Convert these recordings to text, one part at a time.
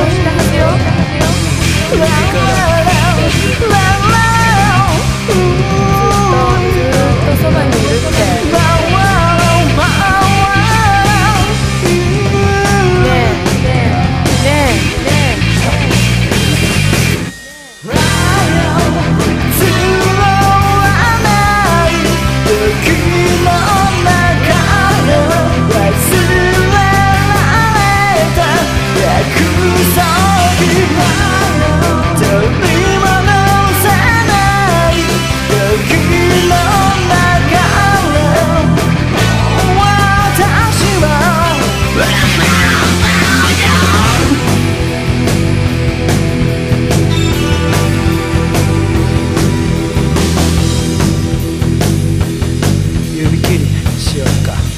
Let's go. Let's go. Circa.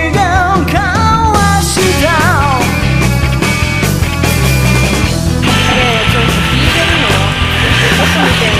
みたいな。